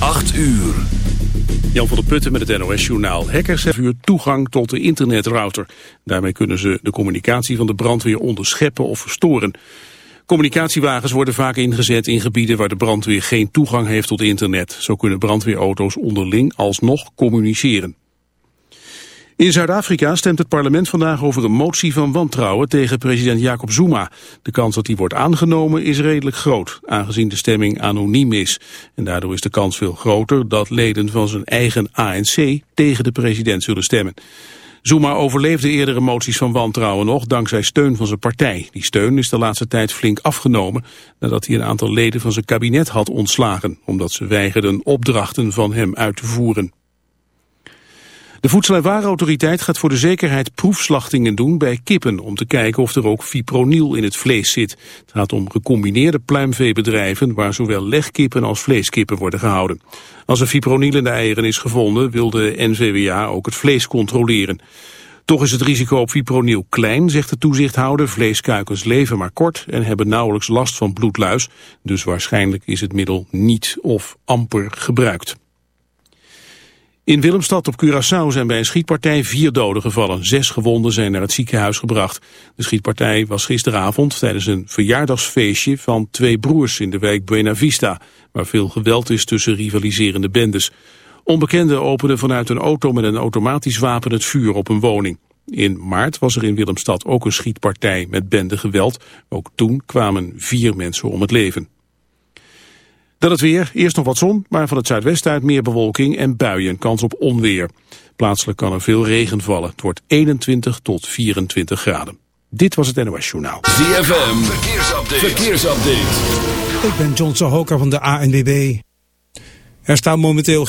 8 uur. Jan van der Putten met het NOS-journaal. Hackers hebben toegang tot de internetrouter. Daarmee kunnen ze de communicatie van de brandweer onderscheppen of verstoren. Communicatiewagens worden vaak ingezet in gebieden waar de brandweer geen toegang heeft tot internet. Zo kunnen brandweerauto's onderling alsnog communiceren. In Zuid-Afrika stemt het parlement vandaag over een motie van wantrouwen tegen president Jacob Zuma. De kans dat die wordt aangenomen is redelijk groot, aangezien de stemming anoniem is. En daardoor is de kans veel groter dat leden van zijn eigen ANC tegen de president zullen stemmen. Zuma overleefde eerdere moties van wantrouwen nog dankzij steun van zijn partij. Die steun is de laatste tijd flink afgenomen nadat hij een aantal leden van zijn kabinet had ontslagen, omdat ze weigerden opdrachten van hem uit te voeren. De Voedsel- en gaat voor de zekerheid proefslachtingen doen bij kippen om te kijken of er ook fipronil in het vlees zit. Het gaat om gecombineerde pluimveebedrijven waar zowel legkippen als vleeskippen worden gehouden. Als er fipronil in de eieren is gevonden wil de NVWA ook het vlees controleren. Toch is het risico op fipronil klein, zegt de toezichthouder. Vleeskuikens leven maar kort en hebben nauwelijks last van bloedluis. Dus waarschijnlijk is het middel niet of amper gebruikt. In Willemstad op Curaçao zijn bij een schietpartij vier doden gevallen. Zes gewonden zijn naar het ziekenhuis gebracht. De schietpartij was gisteravond tijdens een verjaardagsfeestje van twee broers in de wijk Buena Vista, waar veel geweld is tussen rivaliserende bendes. Onbekenden openden vanuit een auto met een automatisch wapen het vuur op een woning. In maart was er in Willemstad ook een schietpartij met bende geweld. Ook toen kwamen vier mensen om het leven. Dan het weer. Eerst nog wat zon, maar van het zuidwesten uit meer bewolking en buien. Kans op onweer. Plaatselijk kan er veel regen vallen. Het wordt 21 tot 24 graden. Dit was het NOS Journaal. ZFM. Verkeersupdate. Verkeersupdate. Ik ben John Sohoka van de ANWB. Er staat momenteel...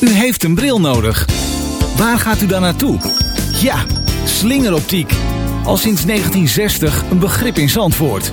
U heeft een bril nodig. Waar gaat u dan naartoe? Ja, slingeroptiek. Al sinds 1960 een begrip in Zandvoort.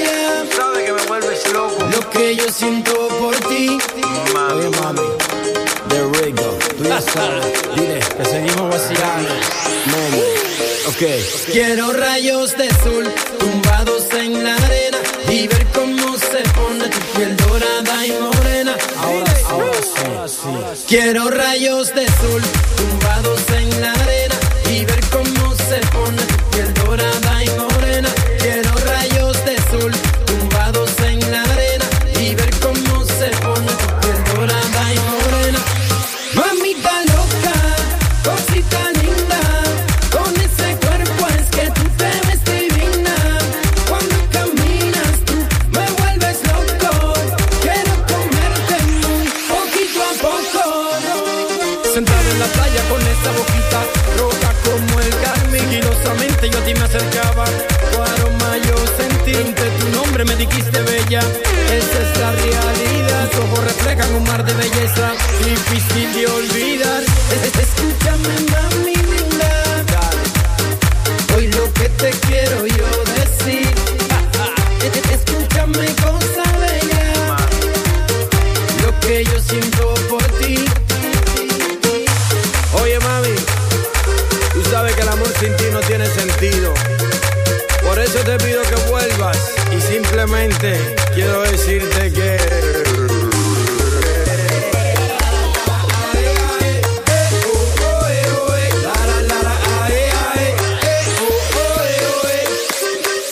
Loco. lo que yo siento por ti. Oye mami, the Rigo, tú ya sabes. Dile que seguimos vacilando. Mami, ok. Quiero rayos de sol tumbados en la arena y ver cómo se pone tu piel dorada y morena. Ahora, ahora sí. Quiero rayos de sol tumbados en dijiste bella, quiero decirte que.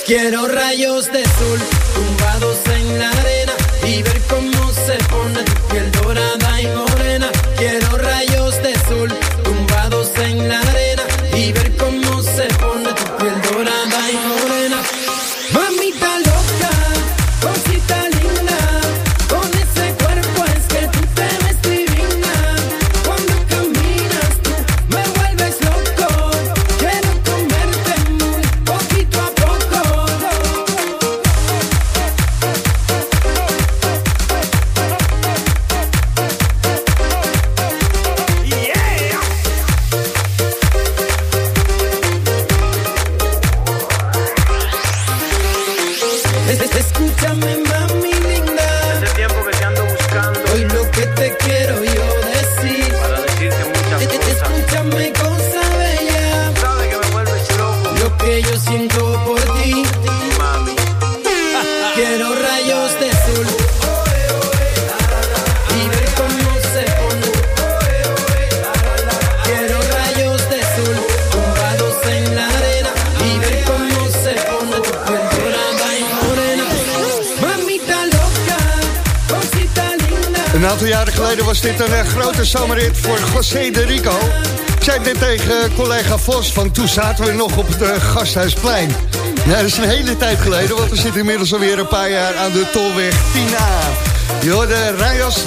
Quiero rayos de sol tumbados en la arena y ver cómo se pone tu piel dorada y morena. Quiero collega Vos, van toen zaten we nog op het eh, Gasthuisplein. Ja, dat is een hele tijd geleden, want we zitten inmiddels alweer een paar jaar aan de Tolweg 10A. Je hoorde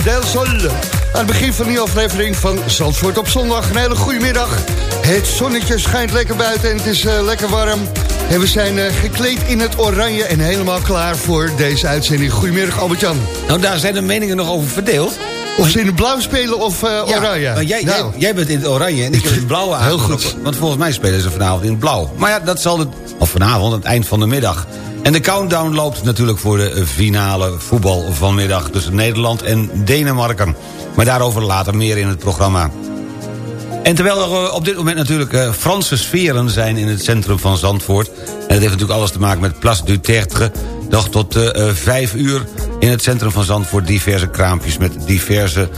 del Sol. Aan het begin van die aflevering van Zandvoort op zondag. Een hele goede middag. Het zonnetje schijnt lekker buiten en het is eh, lekker warm. En we zijn eh, gekleed in het oranje en helemaal klaar voor deze uitzending. Goedemiddag Albert-Jan. Nou, daar zijn de meningen nog over verdeeld. Of ze in het blauw spelen of eh, oranje. jij, Nou, jij, jij bent in het oranje en ik heb het blauwe aan. Heel goed. Want volgens mij spelen ze vanavond in het blauw. Maar ja, dat zal het... Of vanavond, het eind van de middag. En de countdown loopt natuurlijk voor de finale voetbal vanmiddag... tussen Nederland en Denemarken. Maar daarover later meer in het programma. En terwijl er eh, op dit moment natuurlijk eh, Franse sferen zijn in het centrum van Zandvoort... en dat heeft natuurlijk alles te maken met Place du Tertre... nog tot vijf uur in het centrum van Zandvoort diverse kraampjes... met diverse,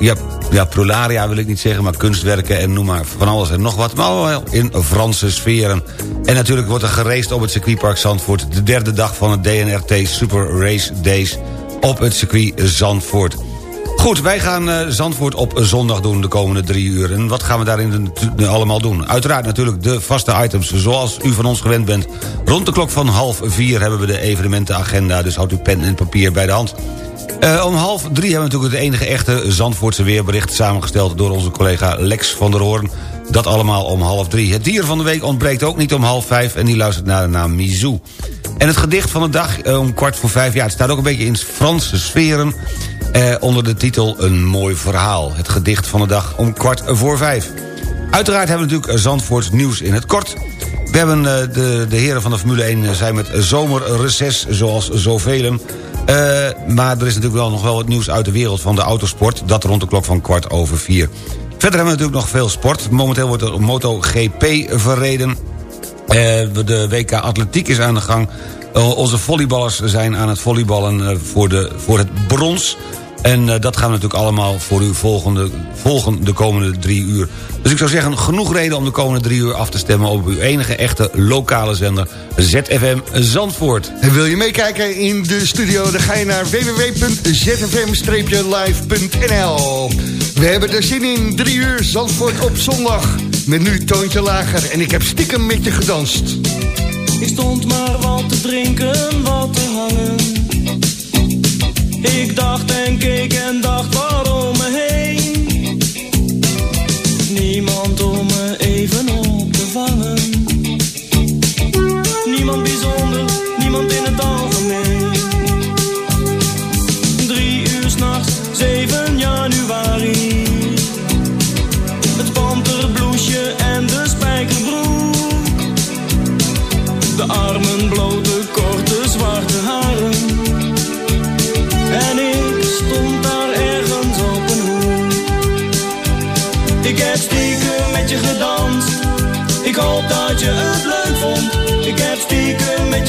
ja, ja, prolaria wil ik niet zeggen... maar kunstwerken en noem maar van alles en nog wat... maar wel in Franse sferen. En natuurlijk wordt er gereest op het circuitpark Zandvoort... de derde dag van het DNRT Super Race Days op het circuit Zandvoort... Goed, wij gaan eh, Zandvoort op zondag doen de komende drie uur. En wat gaan we daarin allemaal doen? Uiteraard natuurlijk de vaste items zoals u van ons gewend bent. Rond de klok van half vier hebben we de evenementenagenda... dus houdt uw pen en papier bij de hand. Eh, om half drie hebben we natuurlijk het enige echte Zandvoortse weerbericht... samengesteld door onze collega Lex van der Hoorn. Dat allemaal om half drie. Het dier van de week ontbreekt ook niet om half vijf... en die luistert naar de naam Mizou. En het gedicht van de dag eh, om kwart voor vijf... ja, het staat ook een beetje in Franse sferen... Eh, onder de titel Een mooi verhaal. Het gedicht van de dag om kwart voor vijf. Uiteraard hebben we natuurlijk Zandvoorts nieuws in het kort. We hebben eh, de, de heren van de Formule 1 zijn met zomerreces, zoals zoveel. Eh maar er is natuurlijk wel nog wel wat nieuws uit de wereld van de autosport. Dat rond de klok van kwart over vier. Verder hebben we natuurlijk nog veel sport. Momenteel wordt er MotoGP verreden. Eh, de WK Atletiek is aan de gang. Eh, onze volleyballers zijn aan het volleyballen eh, voor, de, voor het brons. En eh, dat gaan we natuurlijk allemaal voor u volgende, volgen de komende drie uur. Dus ik zou zeggen, genoeg reden om de komende drie uur af te stemmen... op uw enige echte lokale zender ZFM Zandvoort. En wil je meekijken in de studio, dan ga je naar www.zfm-live.nl. We hebben er zin in, drie uur Zandvoort op zondag. Met nu toontje lager en ik heb stiekem met je gedanst. Ik stond maar wat te drinken, wat te hangen. Ik dacht en keek en dacht waarom me heen.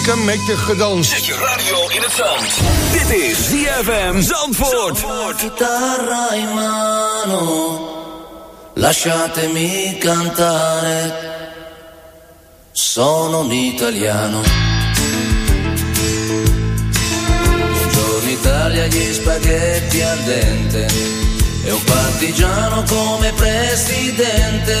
Stiekem met je gedanst. Zet je radio in het zand. Dit is ZFM Zandvoort. Chitarra in mano, lasciatemi cantare. Sono un italiano. Buongiorno Italia, gli spaghetti al dente. E un partigiano come presidente,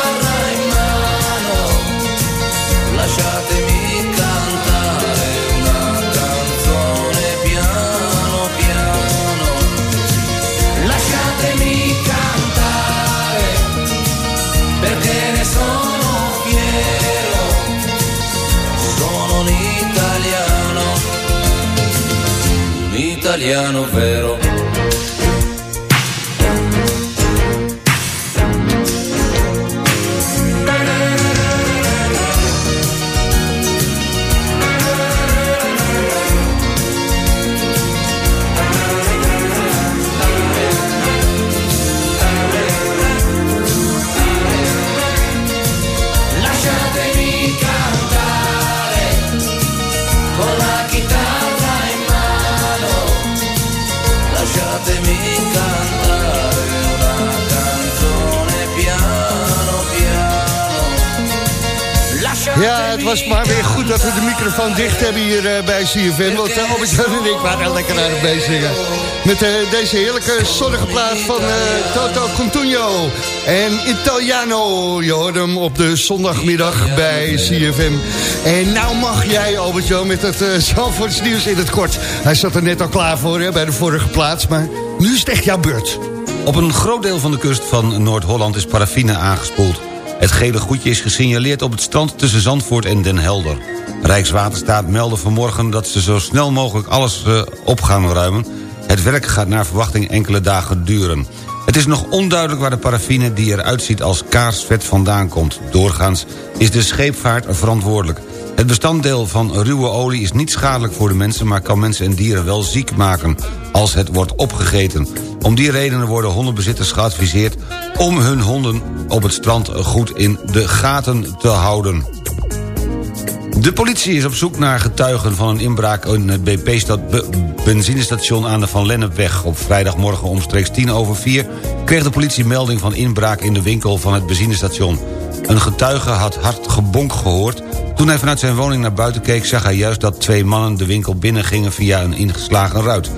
italiano vero. Was maar weer goed dat we de microfoon dicht hebben hier eh, bij CFM. Want uh, Albert-Jan en ik waren lekker aan het meezingen. Met eh, deze heerlijke zonnige plaat van eh, Toto Contugno. En Italiano, je hoort hem op de zondagmiddag bij CFM. En nou mag jij, Albert-Jan, met het uh, nieuws in het kort. Hij zat er net al klaar voor hè, bij de vorige plaats, maar nu is het echt jouw beurt. Op een groot deel van de kust van Noord-Holland is paraffine aangespoeld. Het gele goedje is gesignaleerd op het strand tussen Zandvoort en Den Helder. Rijkswaterstaat meldde vanmorgen dat ze zo snel mogelijk alles uh, op gaan ruimen. Het werk gaat naar verwachting enkele dagen duren. Het is nog onduidelijk waar de paraffine die eruit ziet als kaarsvet vandaan komt. Doorgaans is de scheepvaart verantwoordelijk. Het bestanddeel van ruwe olie is niet schadelijk voor de mensen... maar kan mensen en dieren wel ziek maken als het wordt opgegeten. Om die redenen worden hondenbezitters geadviseerd... om hun honden op het strand goed in de gaten te houden. De politie is op zoek naar getuigen van een inbraak... in het BP-benzinestation aan de Van Lennepweg. Op vrijdagmorgen omstreeks tien over vier... kreeg de politie melding van inbraak in de winkel van het benzinestation. Een getuige had hard gebonk gehoord. Toen hij vanuit zijn woning naar buiten keek... zag hij juist dat twee mannen de winkel binnengingen via een ingeslagen ruit.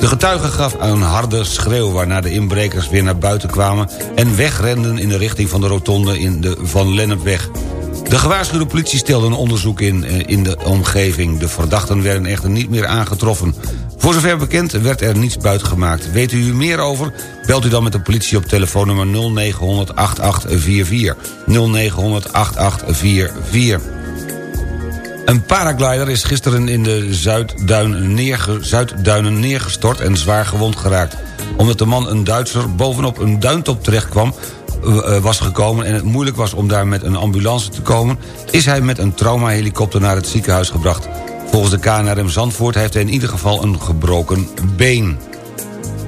De getuige gaf een harde schreeuw... waarna de inbrekers weer naar buiten kwamen... en wegrenden in de richting van de rotonde in de Van Lennepweg. De gewaarschuwde politie stelde een onderzoek in, in de omgeving. De verdachten werden echter niet meer aangetroffen. Voor zover bekend werd er niets buitgemaakt. Weet u er meer over? Belt u dan met de politie op telefoonnummer 0900 8844. 0900 8844. Een paraglider is gisteren in de Zuidduinen, neerge, Zuidduinen neergestort en zwaar gewond geraakt. Omdat de man een Duitser bovenop een duintop terecht kwam was gekomen en het moeilijk was om daar met een ambulance te komen... is hij met een traumahelikopter naar het ziekenhuis gebracht. Volgens de KNRM Zandvoort heeft hij in ieder geval een gebroken been.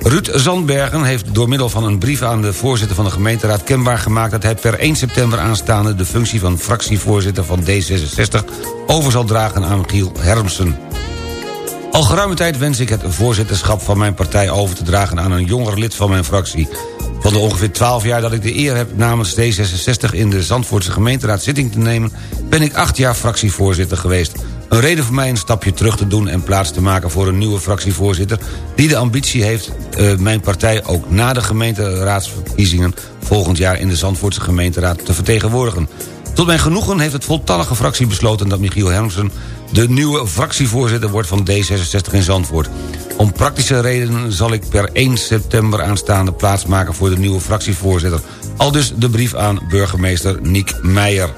Ruud Zandbergen heeft door middel van een brief aan de voorzitter van de gemeenteraad... kenbaar gemaakt dat hij per 1 september aanstaande... de functie van fractievoorzitter van D66 over zal dragen aan Giel Hermsen. Al geruime tijd wens ik het voorzitterschap van mijn partij over te dragen... aan een jonger lid van mijn fractie. Van de ongeveer 12 jaar dat ik de eer heb namens D66 in de Zandvoortse gemeenteraad zitting te nemen... ben ik acht jaar fractievoorzitter geweest. Een reden voor mij een stapje terug te doen en plaats te maken voor een nieuwe fractievoorzitter... die de ambitie heeft uh, mijn partij ook na de gemeenteraadsverkiezingen... volgend jaar in de Zandvoortse gemeenteraad te vertegenwoordigen. Tot mijn genoegen heeft het voltallige fractie besloten dat Michiel Hermsen... de nieuwe fractievoorzitter wordt van D66 in Zandvoort. Om praktische redenen zal ik per 1 september aanstaande plaatsmaken... voor de nieuwe fractievoorzitter. Al dus de brief aan burgemeester Niek Meijer.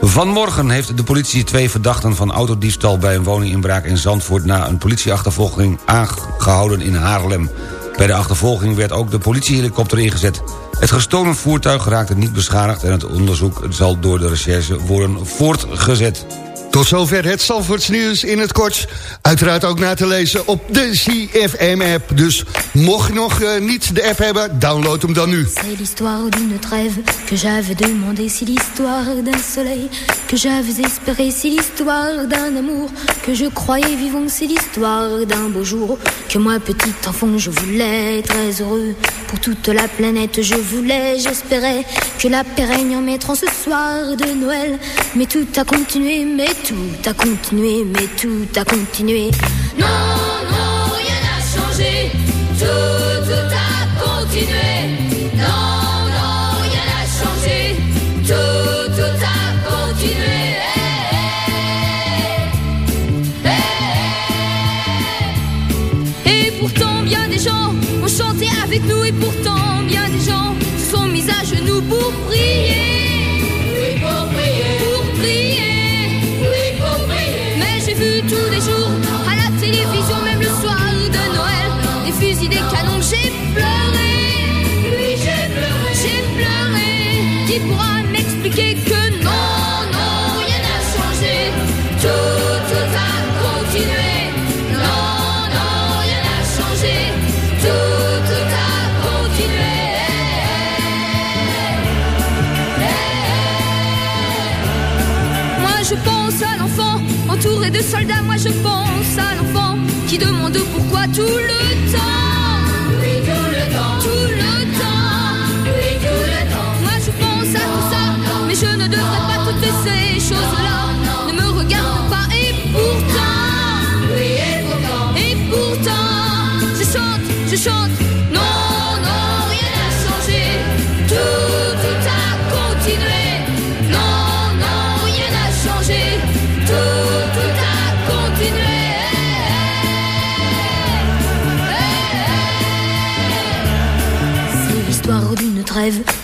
Vanmorgen heeft de politie twee verdachten van autodiefstal... bij een woninginbraak in Zandvoort... na een politieachtervolging aangehouden in Haarlem. Bij de achtervolging werd ook de politiehelikopter ingezet. Het gestolen voertuig raakte niet beschadigd... en het onderzoek zal door de recherche worden voortgezet. Tot zover het Zandvoorts nieuws in het kort. Uiteraard ook na te lezen op de CFM-app. Dus mocht je nog uh, niet de app hebben, download hem dan nu. C'est l'histoire d'une trêve que j'avais demandé. C'est l'histoire d'un soleil que j'avais espéré. C'est l'histoire d'un amour que je croyais vivant. C'est l'histoire d'un beau jour que moi, petit enfant, je voulais très heureux. Pour toute la planète, je voulais, j'espérais que la paix règne en mettant ce soir de Noël. Mais tout a continué, mais tout a continué, mais tout a continué. Non, non, rien n'a changé, tout, tout a continué. De soldats. Moi je pense à l'enfant qui demande pourquoi tout le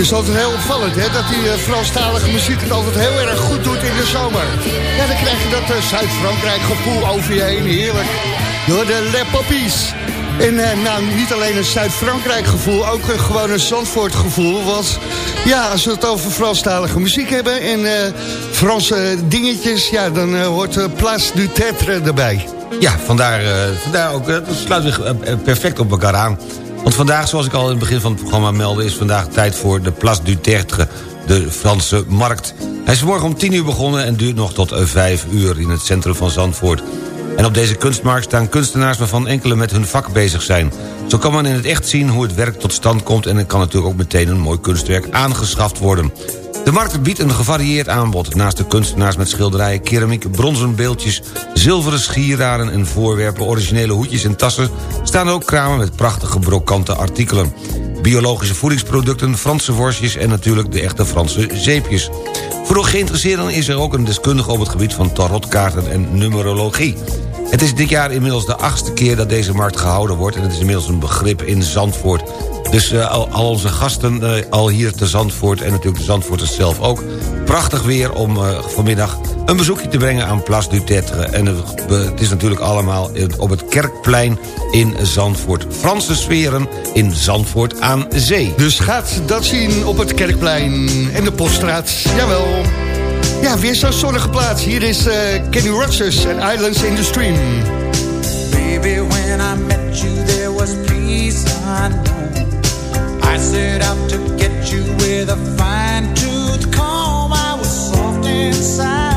Is altijd heel opvallend hè, dat die eh, Franstalige muziek het altijd heel erg goed doet in de zomer. Ja, dan krijg je dat eh, Zuid-Frankrijk gevoel over je heen. Heerlijk. Door de Le Poppies. En eh, nou, niet alleen een Zuid-Frankrijk gevoel, ook gewoon een Zandvoort gevoel. Want ja, als we het over Franstalige muziek hebben en Franse dingetjes, ja, dan hoort Place du Tetre erbij. Ja, vandaar, vandaar ook, dat sluit zich perfect op elkaar aan. Want vandaag, zoals ik al in het begin van het programma meldde... is vandaag tijd voor de Place du Tertre, de Franse markt. Hij is morgen om 10 uur begonnen en duurt nog tot 5 uur... in het centrum van Zandvoort. En op deze kunstmarkt staan kunstenaars waarvan enkele met hun vak bezig zijn. Zo kan men in het echt zien hoe het werk tot stand komt... en er kan natuurlijk ook meteen een mooi kunstwerk aangeschaft worden. De markt biedt een gevarieerd aanbod. Naast de kunstenaars met schilderijen, keramiek, bronzen beeldjes... zilveren schierraden en voorwerpen, originele hoedjes en tassen... staan ook kramen met prachtige brokante artikelen. Biologische voedingsproducten, Franse worstjes... en natuurlijk de echte Franse zeepjes. Voor de geïnteresseerden is er ook een deskundige op het gebied van tarotkaarten en numerologie. Het is dit jaar inmiddels de achtste keer dat deze markt gehouden wordt... en het is inmiddels een begrip in Zandvoort. Dus uh, al, onze gasten uh, al hier te Zandvoort en natuurlijk de Zandvoorters zelf ook... prachtig weer om uh, vanmiddag een bezoekje te brengen aan Place du Tetre. En het is natuurlijk allemaal op het Kerkplein in Zandvoort. Franse sferen in Zandvoort aan zee. Dus gaat dat zien op het Kerkplein en de Poststraat. Jawel. Ja, weer zo'n zonnige plaats. Hier is uh, Kenny Rogers en Islands in the Stream. Baby, when I met you, there was peace unknown. I set out to get you with a fine tooth comb. I was soft inside.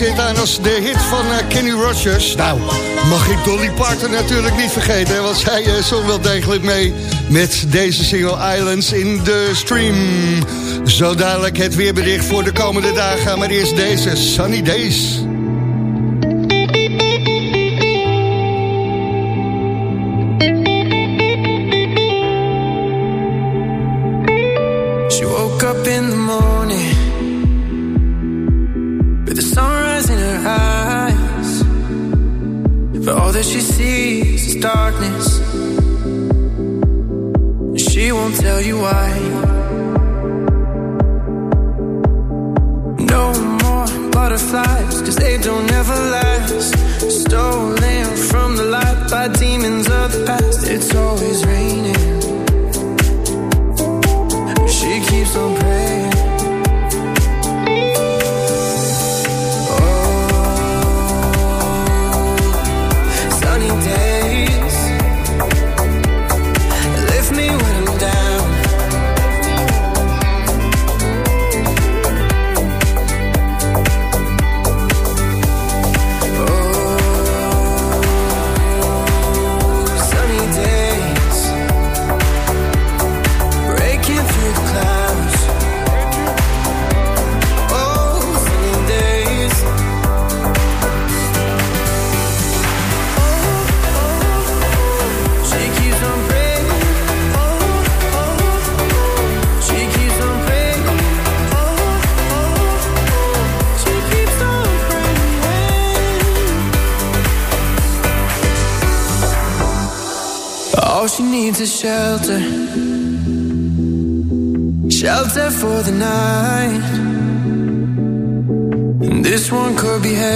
Eh, hit aan als de hit van eh, Kenny Rogers. Nou, mag ik Dolly Parton natuurlijk niet vergeten, want zij uh, zong wel degelijk mee met deze single Islands in the Stream. Zo dadelijk het weerbericht voor de komende dagen, maar eerst deze Sunny Days.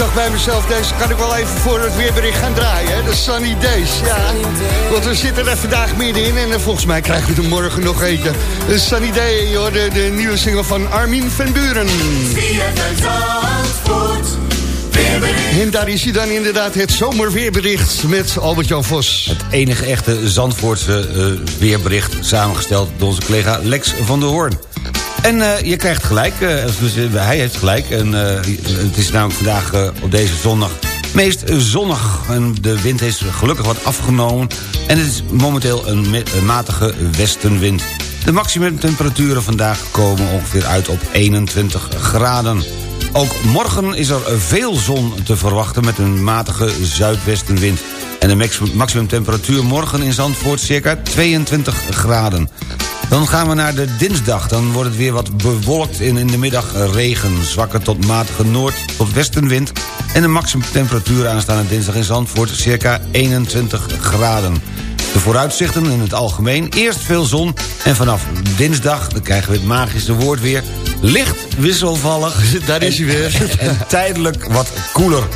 Dacht bij mezelf, deze kan ik wel even voor het weerbericht gaan draaien. De Sunny Days. Ja, want we zitten er vandaag middenin en eh, volgens mij krijgen we er morgen nog eten. De Sunny Day, hoor, de, de nieuwe single van Armin van Buren. En daar is hij dan inderdaad het zomerweerbericht met Albert-Jan Vos. Het enige echte Zandvoortse eh, weerbericht... samengesteld door onze collega Lex van der Hoorn. En eh, je krijgt gelijk, eh, dus, eh, hij heeft gelijk. En, het is namelijk vandaag op deze zondag meest zonnig. En de wind is gelukkig wat afgenomen. En het is momenteel een, een matige westenwind. De maximumtemperaturen vandaag komen ongeveer uit op 21 graden. Ook morgen is er veel zon te verwachten met een matige zuidwestenwind. En de max- maximumtemperatuur morgen in Zandvoort circa 22 graden. Dan gaan we naar de dinsdag. Dan wordt het weer wat bewolkt in, in de middag regen. Zwakke tot matige noord- tot westenwind. En de maximumtemperatuur aanstaande dinsdag in Zandvoort circa 21 graden. De vooruitzichten in het algemeen. Eerst veel zon en vanaf dinsdag, dan krijgen we het magische woord weer... licht wisselvallig. Daar is hij weer. En tijdelijk wat koeler.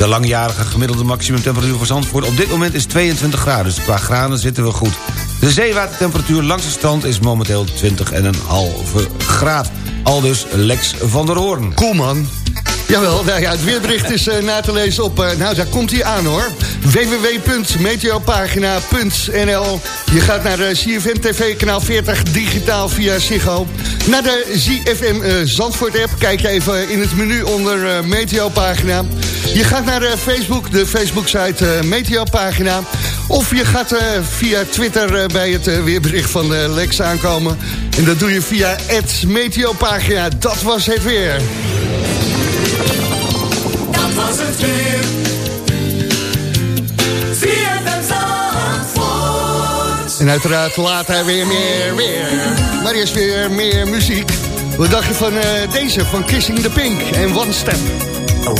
De langjarige gemiddelde maximumtemperatuur voor Zandvoort op dit moment is 22 graden. Dus qua graden zitten we goed. De zeewatertemperatuur langs de strand is momenteel 20,5 graad. Aldus Lex van der Hoorn. Cool Jawel, nou ja, het weerbericht is eh, na te lezen op... Eh, nou, daar komt hij aan hoor. www.meteopagina.nl Je gaat naar eh, CFM TV, kanaal 40, digitaal via Ziggo. Naar de ZFM uh, Zandvoort app. Kijk even in het menu onder Meteopagina. Je gaat naar Facebook, de Facebook-site Meteopagina. Of je gaat via Twitter bij het weerbericht van Lex aankomen. En dat doe je via Meteopagina. Dat was het weer als het weer. En uiteraard later weer meer, weer. Maar eerst weer meer muziek. We dachten van eh, deze, van Kissing the Pink en One Step? Oh,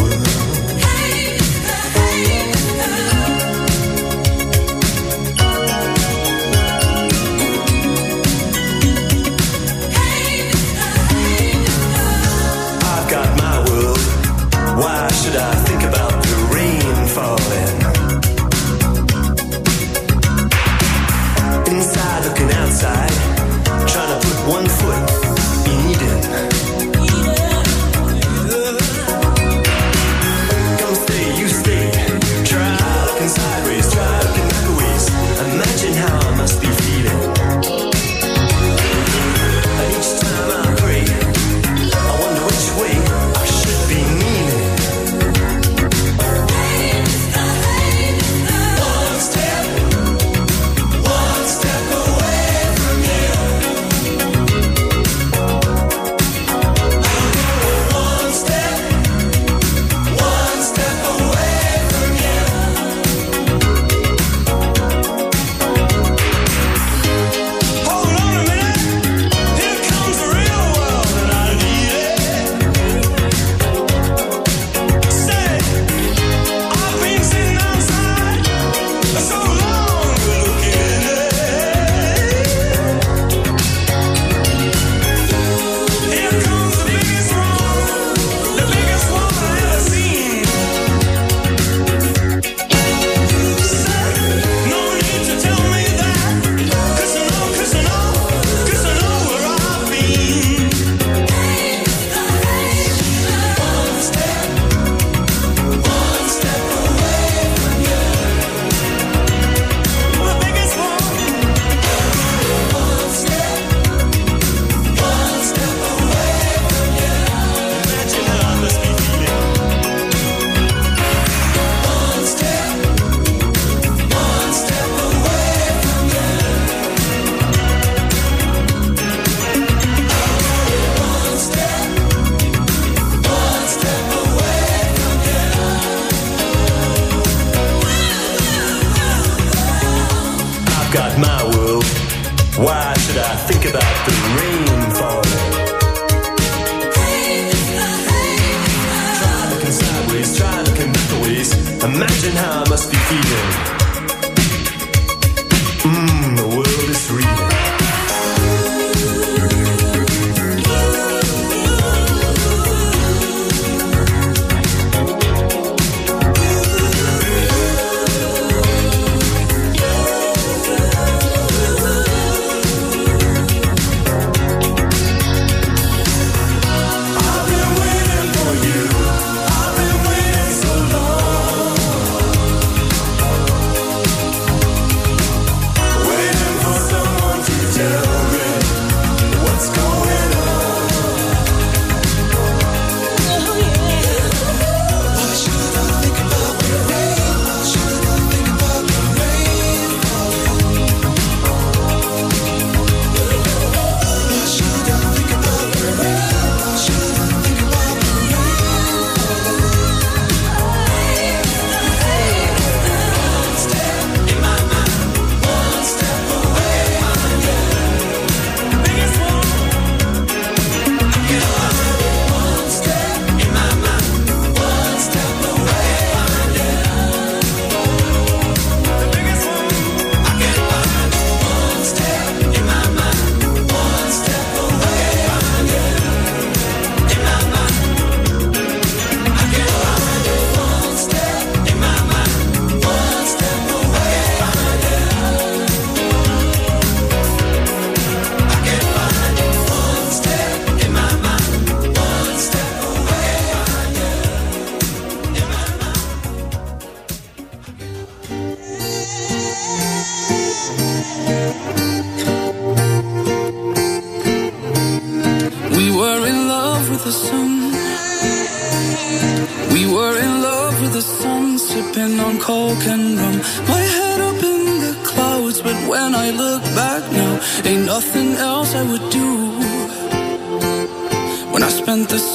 should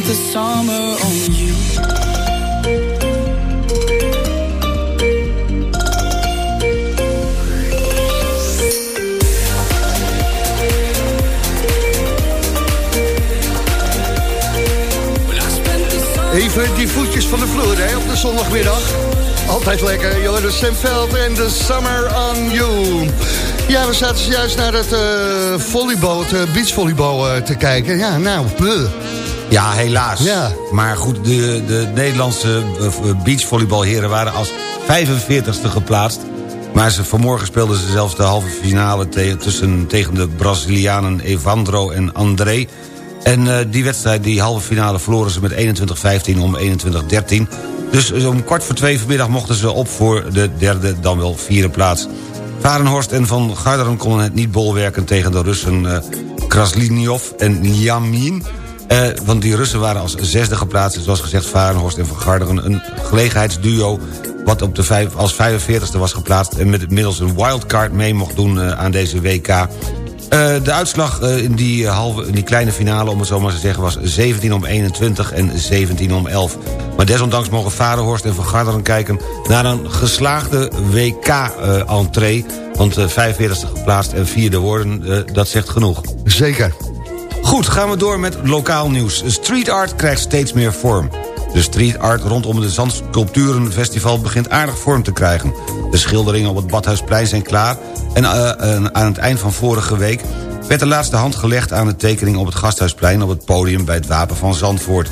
spend the summer on you. Even die voetjes van de vloer hè, op de zondagmiddag. Altijd lekker, Joris Semveld en de Summer on You. Ja, we zaten juist naar het eh volleybal, het eh, beachvolleybal eh, te kijken. Ja, nou. Ja, helaas. Maar goed, de, de Nederlandse eh, beachvolleybalheren waren als 45ste geplaatst. Maar ze, vanmorgen speelden ze zelfs de halve finale te- tussen, tegen de Brazilianen Evandro en André. En eh, die wedstrijd, die halve finale, verloren ze met 21-15 om 21-13. Dus eh, om kwart voor twee vanmiddag mochten ze op voor de derde, dan wel vierde plaats. Varenhorst en Van Garderen konden het niet bolwerken tegen de Russen eh, Kraslinjov en Yamin. Eh, want die Russen waren als zesde geplaatst. En Zoals gezegd, Varenhorst en Van Garderen. Een gelegenheidsduo wat op de vijf, als 45ste was geplaatst... en met middels een wildcard mee mocht doen eh, aan deze WK. Eh, de uitslag eh, in, die, halve, in die kleine finale, om het zo maar te zeggen... was 17 om 21 en 17 om 11. Maar desondanks mogen Varenhorst en Van Garderen kijken... naar een geslaagde WK-entree. want eh 45ste geplaatst en vierde worden, dat zegt genoeg. Zeker. Goed, gaan we door met lokaal nieuws. Street art krijgt steeds meer vorm. De street art rondom het Zandsculpturenfestival begint aardig vorm te krijgen. De schilderingen op het Badhuisplein zijn klaar... en eh, eh, aan het eind van vorige week werd de laatste hand gelegd aan de tekening op het Gasthuisplein... op het podium bij het Wapen van Zandvoort.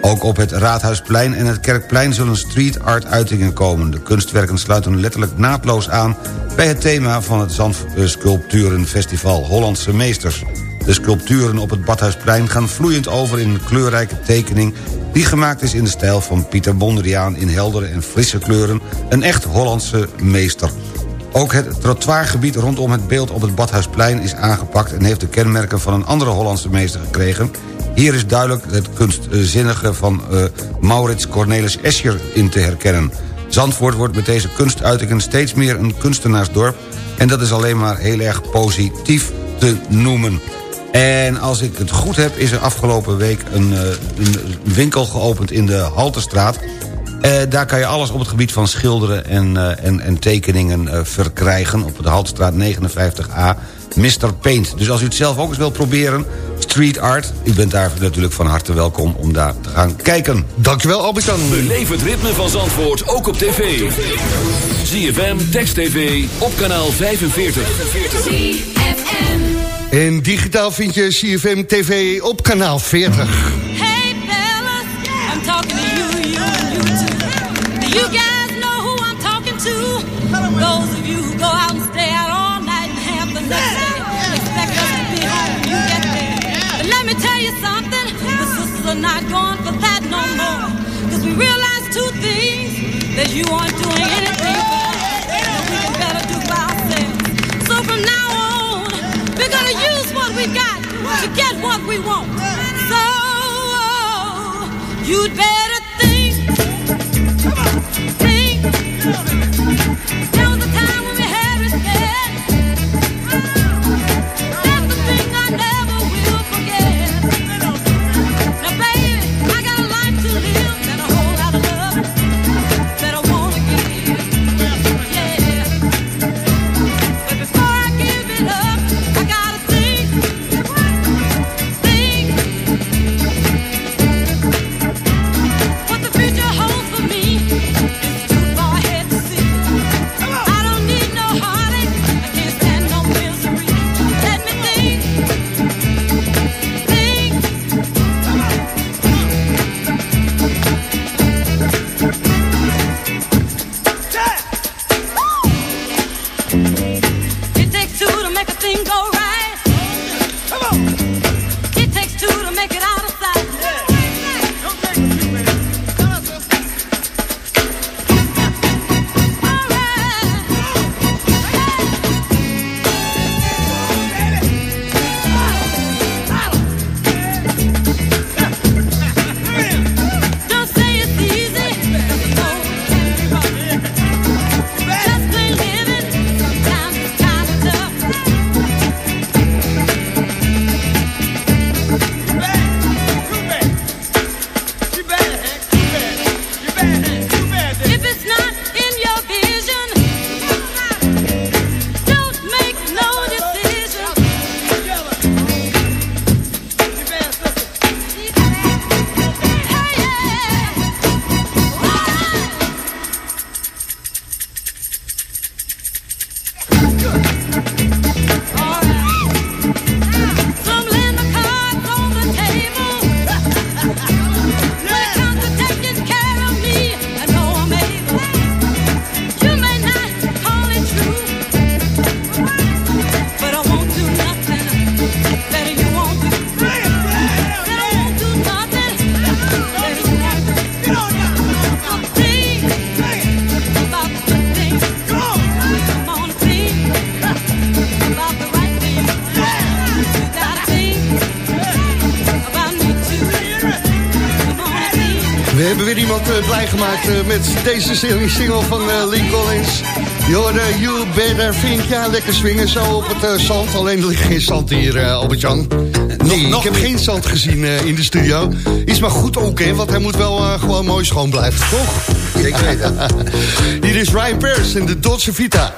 Ook op het Raadhuisplein en het Kerkplein zullen street art uitingen komen. De kunstwerken sluiten letterlijk naadloos aan... bij het thema van het Zandsculpturenfestival Hollandse Meesters. De sculpturen op het Badhuisplein gaan vloeiend over in een kleurrijke tekening... die gemaakt is in de stijl van Pieter Mondriaan in heldere en frisse kleuren... een echt Hollandse meester. Ook het trottoirgebied rondom het beeld op het Badhuisplein is aangepakt... en heeft de kenmerken van een andere Hollandse meester gekregen. Hier is duidelijk het kunstzinnige van uh, Maurits Cornelis Escher in te herkennen. Zandvoort wordt met deze kunstuitingen steeds meer een kunstenaarsdorp... en dat is alleen maar heel erg positief te noemen. En als ik het goed heb, is er afgelopen week een, uh, een winkel geopend in de Halterstraat... Uh, daar kan je alles op het gebied van schilderen en, uh, en, en tekeningen uh, verkrijgen... op de Haltestraat 59A, Mr. Paint. Dus als u het zelf ook eens wilt proberen, street art... u bent daar natuurlijk van harte welkom om daar te gaan kijken. Dankjewel, Albert-Jan. Beleef het ritme van Zandvoort, ook op tv. ZFM, Text TV, op kanaal 45. En digitaal vind je CFM TV op kanaal 40. Hey Bella, I'm talking to you. You guys know who I'm talking to. Those of you who go out and stay out all night and have the next day. Expect us to be home you get there. But let me tell you something. The sisters are not going for that no more. Cause we realize two things. That you aren't doing anything what we want. So oh, you'd better Yeah. Iemand eh, blij gemaakt eh, met deze single single van eh, Lee Collins. Je hoorde You Better Think. Ja, lekker swingen zo op het zand. Alleen er ligt geen zand hier, Albert-Jan. Nee, ik heb geen zand gezien in de studio. Is maar goed ook, hè, want hij moet wel gewoon mooi schoon blijven, toch? Zeker weten. Hier is Ryan Pearce in de Dolce Vita.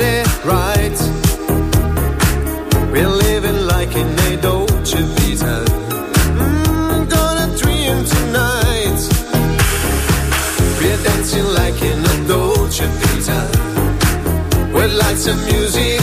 Got it right. We're living like in a Dolce Vita. Mm, gonna dream tonight. We're dancing like in a Dolce Vita. With lights and music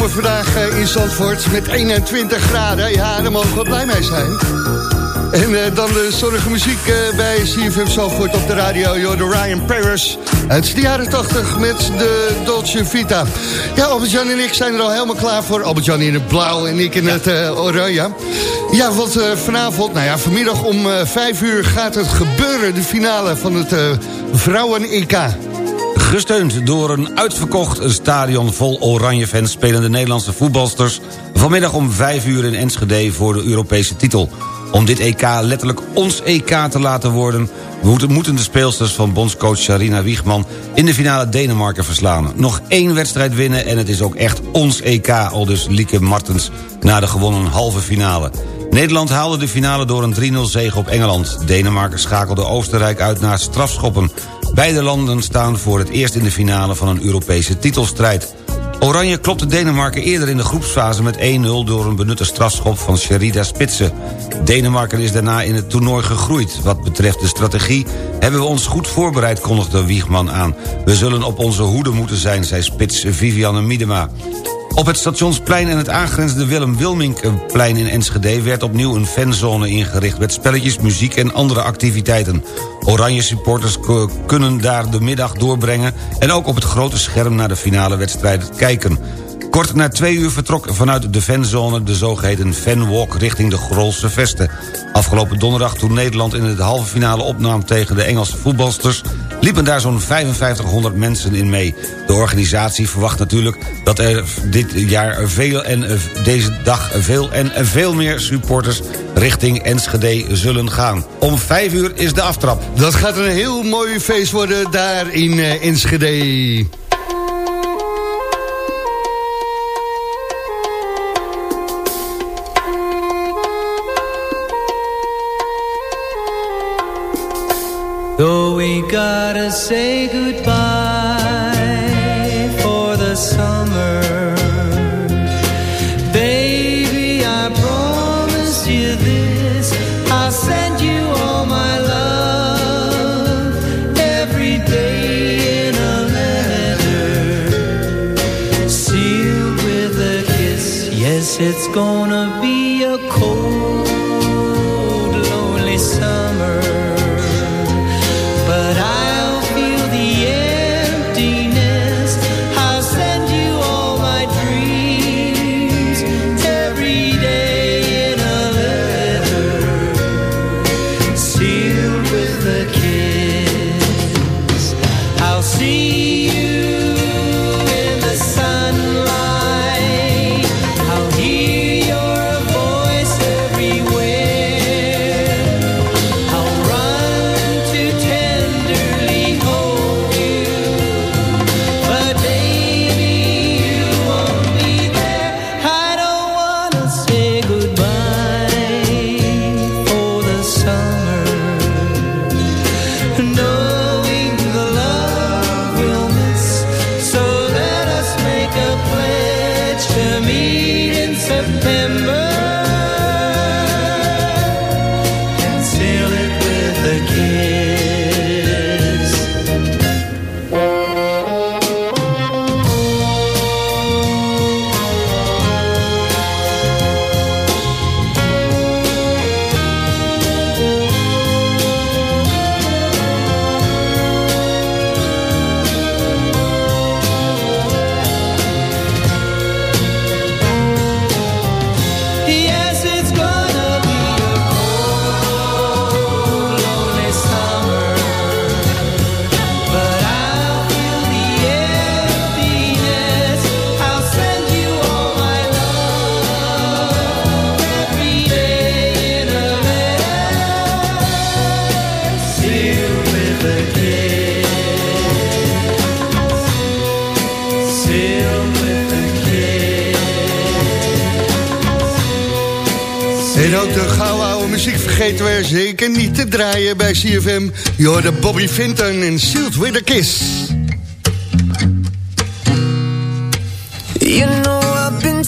zomer vandaag eh, in Zandvoort met 21 graden. Ja, daar mogen we blij mee zijn. En eh, dan de zonnige muziek eh, bij CFM Zandvoort op de radio. Yo, de Ryan Paris uit de jaren 80 met de Dolce Vita. Ja, Albert-Jan en ik zijn er al helemaal klaar voor. Albert-Jan in het blauw en ik in het oranje. Ja, want vanavond, nou ja, vanmiddag om eh 5 uur gaat het gebeuren. De finale van het Vrouwen-EK. Gesteund door een uitverkocht stadion vol oranje fans... spelen de Nederlandse voetbalsters vanmiddag om 5 uur in Enschede voor de Europese titel. Om dit EK letterlijk ons EK te laten worden... moeten- de speelsters van bondscoach Sharina Wiegman... in de finale Denemarken verslaan. Nog één wedstrijd winnen en het is ook echt ons EK... al dus Lieke Martens na de gewonnen halve finale. Nederland haalde de finale door een 3-0 zege op Engeland. Denemarken schakelde Oostenrijk uit naar strafschoppen. Beide landen staan voor het eerst in de finale van een Europese titelstrijd. Oranje klopte Denemarken eerder in de groepsfase met 1-0... door een benutte strafschop van Sherida Spitsen. Denemarken is daarna in het toernooi gegroeid. Wat betreft de strategie hebben we ons goed voorbereid... kondigde Wiegman aan. We zullen op onze hoede moeten zijn, zei spits Vivianne Miedema. Op het Stationsplein en het aangrenzende Willem-Wilminkplein in Enschede... werd opnieuw een fanzone ingericht met spelletjes, muziek en andere activiteiten. Oranje supporters kunnen daar de middag doorbrengen... en ook op het grote scherm naar de finale wedstrijd kijken. Kort na twee uur vertrok vanuit de fanzone de zogeheten fanwalk richting de Grolse Vesten. Afgelopen donderdag toen Nederland in de halve finale opnam tegen de Engelse voetbalsters... liepen daar zo'n 5500 mensen in mee. De organisatie verwacht natuurlijk dat er dit jaar veel en eh, deze dag veel en veel meer supporters richting Enschede zullen gaan. Om vijf uur is de aftrap. Dat gaat een heel mooi feest worden daar in eh, Enschede. Say goodbye for the summer, baby, I promise you this: I'll send you all my love every day in a letter, sealed with a kiss. Yes, it's gonna be a cold, lonely summer. Muziek vergeten we zeker niet te draaien bij CFM. Je hoorde Bobby Vinton en Sealed with a Kiss. You know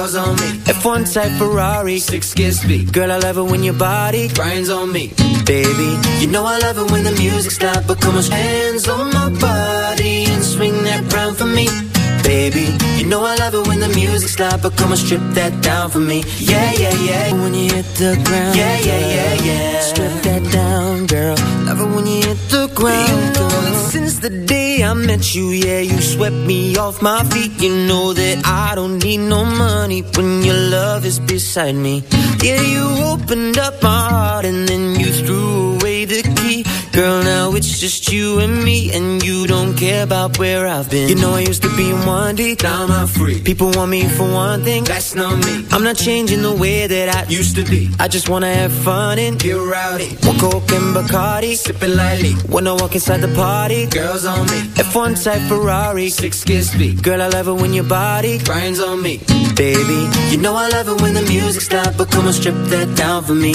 girls on me. F1 type Ferrari, six kiss speed. Girl, I love it when your body grinds on me. Baby, you know I love it when the music's loud, but come on, hands on my body and swing that round for me. Baby, you know I love it when the music's loud, but come on, strip that down for me. Yeah, yeah, yeah. When you hit the ground, yeah, yeah, yeah, yeah. Strip that down, girl. Love it when you hit the ground, you know since the day I met you, yeah, you swept me off my feet. You know that I don't need no money when your love is beside me. Yeah, you opened up my heart and then you threw away the key. Girl, now it's just you and me, and you don't care about where I've been. You know I used to be in one deep, now I'm free. People want me for one thing, that's not me. I'm not changing the way that I used to be. I just wanna have fun and get rowdy. One coke and Bacardi, sipping lightly. When I walk inside the party, girls on me. F1 type Ferrari, six kiss speed. Girl, I love it when your body grinds on me. Baby, you know I love it when the music's loud, but come on, strip that down for me.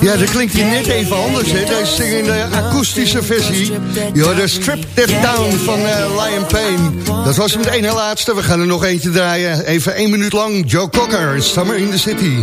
Ja, dat klinkt hier net even anders, hè? Deze zingen in de akoestische versie. Je hoorde Strip That Down van eh, Lion Payne. Dat was hem de ene laatste. We gaan er nog eentje draaien. Even één minuut lang. Joe Cocker, Summer in the City.